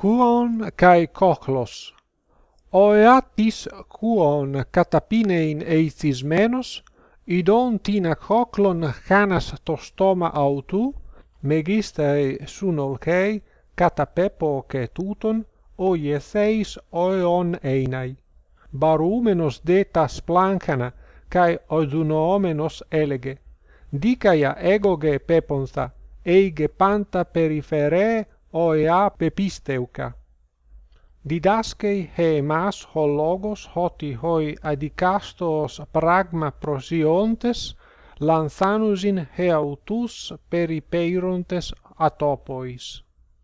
quon kai cochlos oeatis quon catapinein eithismenos idon tina coklon chanas tostoma autu megistae sunolkei catapepo ke tuton oieseis oeon einai. Barúmenos deta plankana kai odunomenos elege. Dicaia egoge peponta eige panta perifere oea pepisteuka Didaskei hemas hologos hoti hoi adikastos pragma prosiontes lanthanusin heautus peripeirontes atopois.